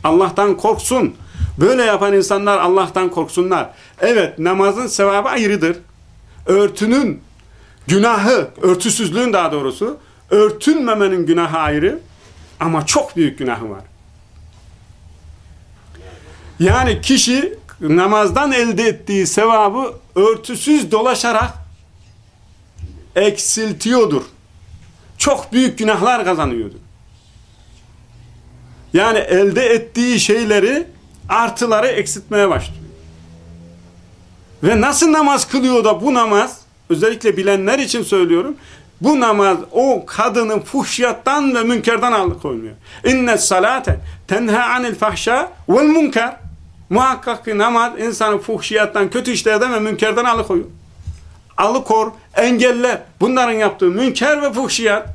Allah'tan korksun. Böyle yapan insanlar Allah'tan korksunlar. Evet namazın sevabı ayrıdır. Örtünün günahı, örtüsüzlüğün daha doğrusu, örtünmemenin günahı ayrı ama çok büyük günahı var. Yani kişi namazdan elde ettiği sevabı örtüsüz dolaşarak eksiltiyordur. Çok büyük günahlar kazanıyordur. Yani elde ettiği şeyleri artıları eksiltmeye başlıyor. Ve nasıl namaz kılıyor da bu namaz özellikle bilenler için söylüyorum. Bu namaz o kadının fuhşiyattan ve münkerden alıkoymuyor. İnne salate tenha anil fahşa vel münker. Muhakkak ki namaz insanı fuhşiyattan, kötü işlerden ve münkerden alıkoyuyor. Alıkor, engeller. Bunların yaptığı münker ve fuhşiyat.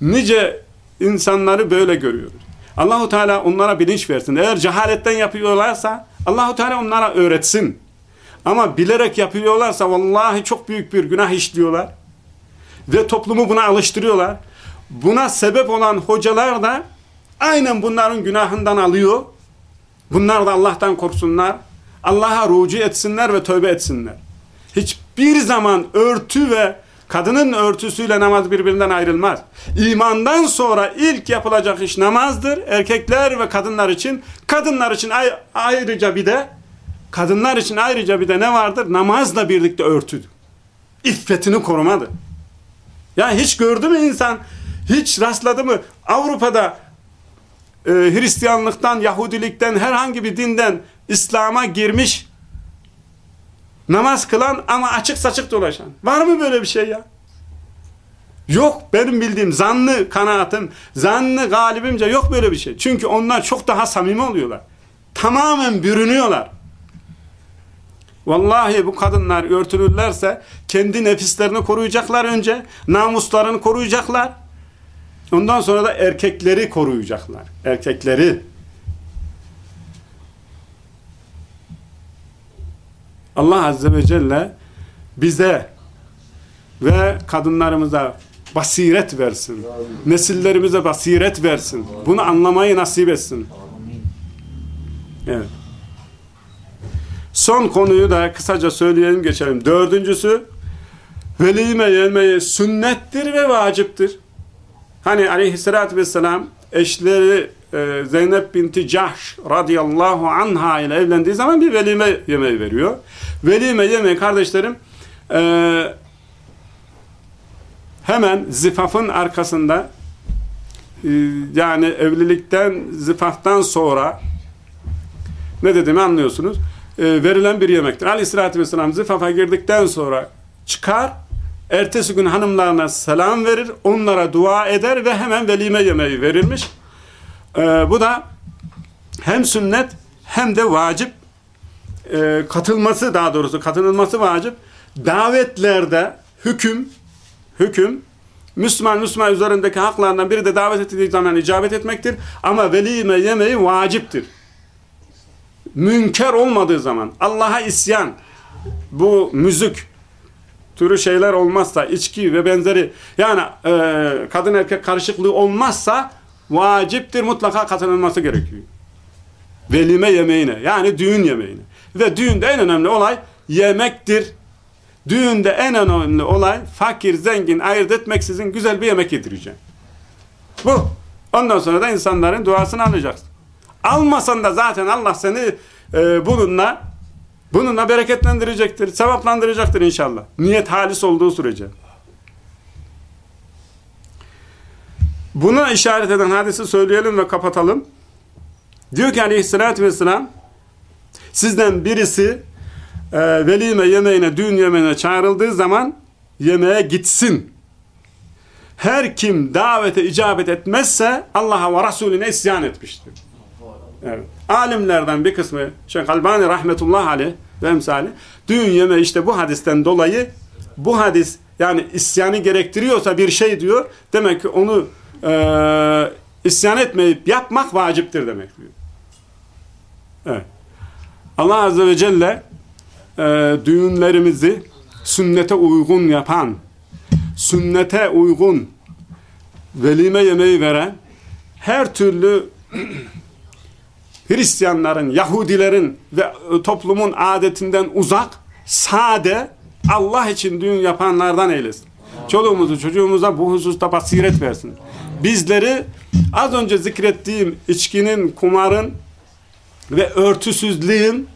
Nice insanları böyle görüyoruz. Allahu Teala onlara bilinç versin. Eğer cehaletten yapıyorlarsa Allahu Teala onlara öğretsin. Ama bilerek yapıyorlarsa vallahi çok büyük bir günah işliyorlar. Ve toplumu buna alıştırıyorlar. Buna sebep olan hocalar da aynen bunların günahından alıyor. Bunlar da Allah'tan korksunlar. Allah'a rucu etsinler ve tövbe etsinler. Hiçbir zaman örtü ve kadının örtüsüyle namaz birbirinden ayrılmaz. İmandan sonra ilk yapılacak iş namazdır. Erkekler ve kadınlar için. Kadınlar için ayrıca bir de kadınlar için ayrıca bir de ne vardır? Namazla birlikte örtüdür. İffetini korumadır. Ya hiç gördü mü insan? Hiç rastladı mı? Avrupa'da e, Hristiyanlıktan, Yahudilikten, herhangi bir dinden İslam'a girmiş namaz kılan ama açık saçık dolaşan. Var mı böyle bir şey ya? Yok benim bildiğim zanlı kanaatim, zanlı galibimce yok böyle bir şey. Çünkü onlar çok daha samimi oluyorlar. Tamamen bürünüyorlar. Vallahi bu kadınlar örtülürlerse kendi nefislerini koruyacaklar önce, namuslarını koruyacaklar. Ondan sonra da erkekleri koruyacaklar. Erkekleri. Allah Azze ve Celle bize ve kadınlarımıza basiret versin. Nesillerimize basiret versin. Bunu anlamayı nasip etsin. Evet. Son konuyu da kısaca söyleyelim geçelim. Dördüncüsü velime yemeği sünnettir ve vaciptir. Hani aleyhissalatü vesselam eşleri e, Zeynep binti Cahş radıyallahu anha ile evlendiği zaman bir velime yemeği veriyor. Velime yemeği kardeşlerim e, hemen zifafın arkasında e, yani evlilikten zifaftan sonra ne dediğimi anlıyorsunuz. E, verilen bir yemektir. Aleyhissalatü vesselam zifafa girdikten sonra çıkar ertesi gün hanımlarına selam verir, onlara dua eder ve hemen velime yemeği verilmiş. Ee, bu da hem sünnet hem de vacip e, katılması daha doğrusu katılılması vacip. Davetlerde hüküm hüküm Müslüman Müslüman üzerindeki haklarından biri de davet ettiği zaman icabet etmektir. Ama velime yemeği vaciptir. Münker olmadığı zaman Allah'a isyan bu müzik türü şeyler olmazsa içki ve benzeri yani e, kadın erkek karışıklığı olmazsa vaciptir mutlaka katılınması gerekiyor. Velime yemeğine yani düğün yemeğine. Ve düğünde en önemli olay yemektir. Düğünde en önemli olay fakir zengin ayırt etmeksizin güzel bir yemek yedireceğim. Bu. Ondan sonra da insanların duasını alacaksın. Almasan da zaten Allah seni e, bununla bununla bereketlendirecektir, sevaplandıracaktır inşallah. Niyet halis olduğu sürece. Buna işaret eden hadisi söyleyelim ve kapatalım. Diyor ki aleyhissalatü vesselam sizden birisi e, velime yemeğine, düğün yemeğine çağrıldığı zaman yemeğe gitsin. Her kim davete icabet etmezse Allah'a ve Resulüne isyan etmiştir. Evet. Alimlerden bir kısmı Şeyh Albani rahmetullah aleyh ve emsali düğün yeme işte bu hadisten dolayı bu hadis yani isyanı gerektiriyorsa bir şey diyor demek ki onu e, isyan etmeyip yapmak vaciptir demek diyor. Evet. Allah Azze ve Celle e, düğünlerimizi sünnete uygun yapan, sünnete uygun velime yemeği veren her türlü Hristiyanların, Yahudilerin ve toplumun adetinden uzak, sade, Allah için düğün yapanlardan eylesin. Çoluğumuzu, çocuğumuza bu hususta basiret versin. Bizleri az önce zikrettiğim içkinin, kumarın ve örtüsüzlüğün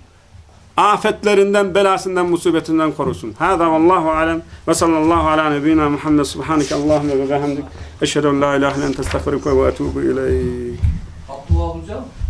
afetlerinden, belasından, musibetinden korusun. Hâzâ vallahu alem ve sallallahu ala nebiyyina Muhammed subhaneke Allahümme ve bihamdik. Eşhedü en la ilahe illa ente estağfiruke ve etûbü ileyk. Abdullah hocam